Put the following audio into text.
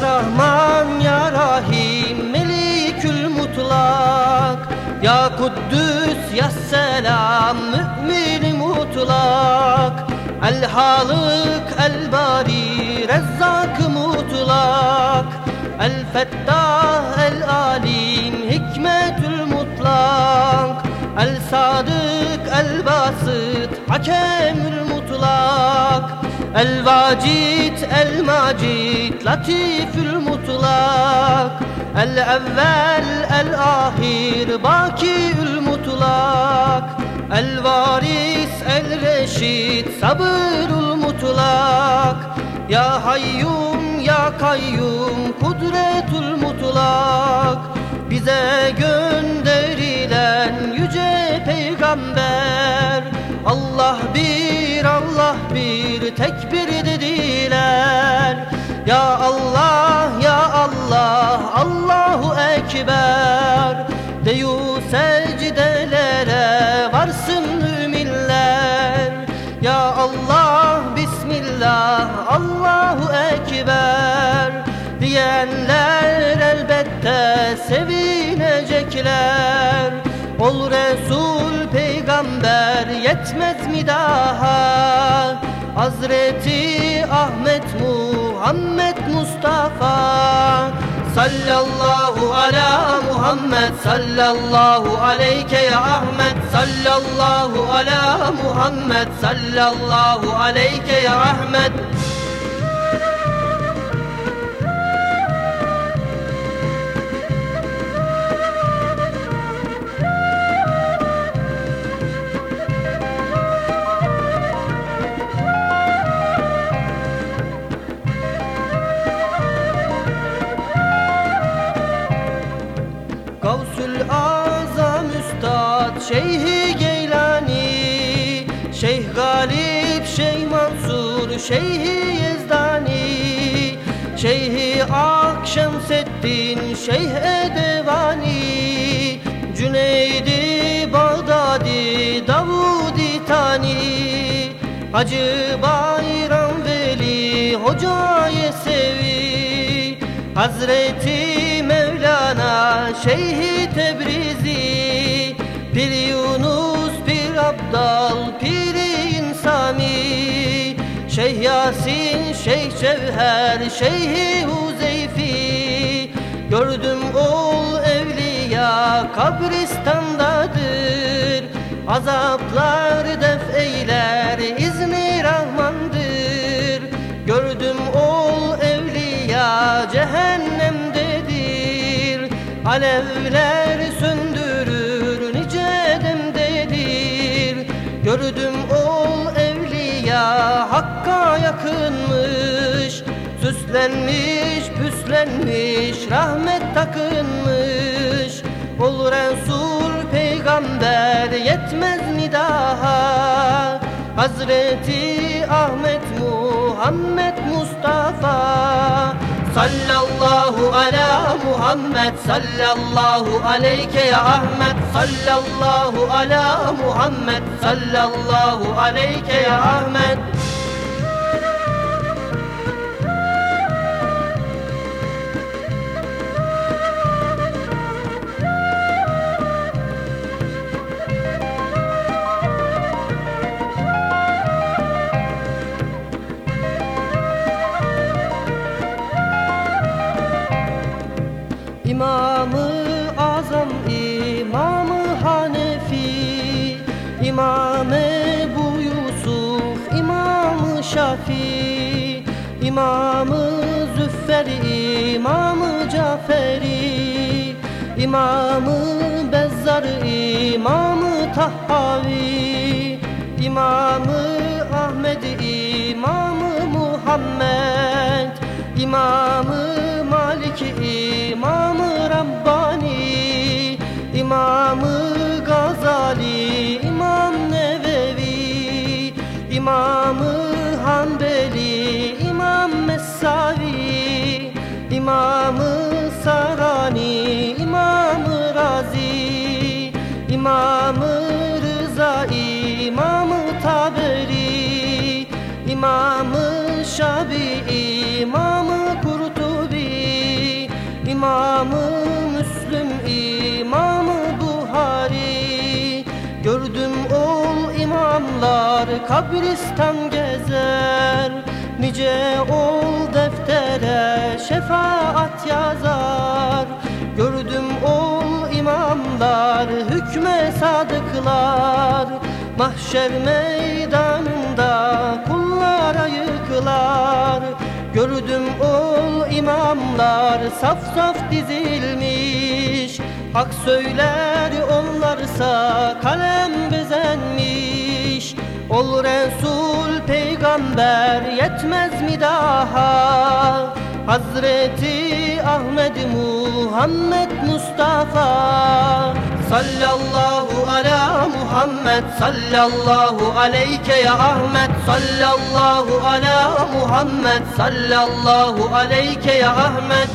Ya Rahman Ya Rahim Melikül Mutlak. Ya Kuddüs Ya Selam Mü'min Mutlak. El Halık El Bari Rezzak Mutlak. El Fettah El Alim Hikmetül Mutlak. El Sadık El Basit Hakemül Mutlak El Vacid El Macid Latifül Mutlak. El Evvel El Ahir Bakiül Mutlak. El Varis El Reşid Sabırul Mutlak Ya Allah ya Allah Allahu Ekber. Deyu secdelere varsın müminler. Ya Allah Bismillah Allahu Ekber. Diyenler elbette sevinecekler. Ol Resul peygamber yetmez mi daha? Hazreti Muhammed Mustafa Sallallahu ala Muhammed Sallallahu aleyke ya Ahmet Sallallahu ala Muhammed Sallallahu aleyke ya Ahmet Şeyh Galip Şeyh Mansur Şeyhi Yezdani Şeyhi Akşemseddin Şeyh Edevani Cüneydi Bağdadi Davudi Tani Hacı Bayram Veli Hoca Yesevi Hazreti Mevlana Şeyhi Tebrizi Şeyh Yasin Şeyh Cevher Şeyhi Huzeyfi. Gördüm ol evliya kabristandadır. Azaplar def eyler izni Rahmandır. Gördüm ol evliya cehennemdedir. Alevler söndürür nice demdedir. Gördüm Süslenmiş püslenmiş rahmet takınmış. Ol Resul peygamber yetmez mi daha Hazreti Ahmet Muhammed Mustafa. Sallallahu ala Muhammed Sallallahu aleyke ya Ahmet. Sallallahu ala Muhammed Sallallahu aleyke ya Ahmet Şafi İmamı Züffer İmamı Caferi İmamı Bezzar İmamı Tahhavi İmamı Ahmed İmamı Muhammed İmamı Malik İmamı Rabbani İmamı Gazali İmam Nevevi İmamı Hanbeli İmam Messavi İmamı Sarani İmamı Razi İmamı Rıza İmamı Taberi İmamı Şabi İmamı Kurtubi İmamı Müslüm imamlar kabristan gezer. Nice ol deftere şefaat yazar. Gördüm ol imamlar hükme sadıklar. Mahşer meydanında kullara yıkılar Gördüm ol imamlar saf saf dizilmiş. Hak söyler onlarsa kalem bezenmiş Ol Resul peygamber yetmez mi daha? Hazreti Ahmet Muhammed Mustafa. Sallallahu ala Muhammed Sallallahu aleyke ya Ahmet Sallallahu ala Muhammed Sallallahu aleyke ya Ahmet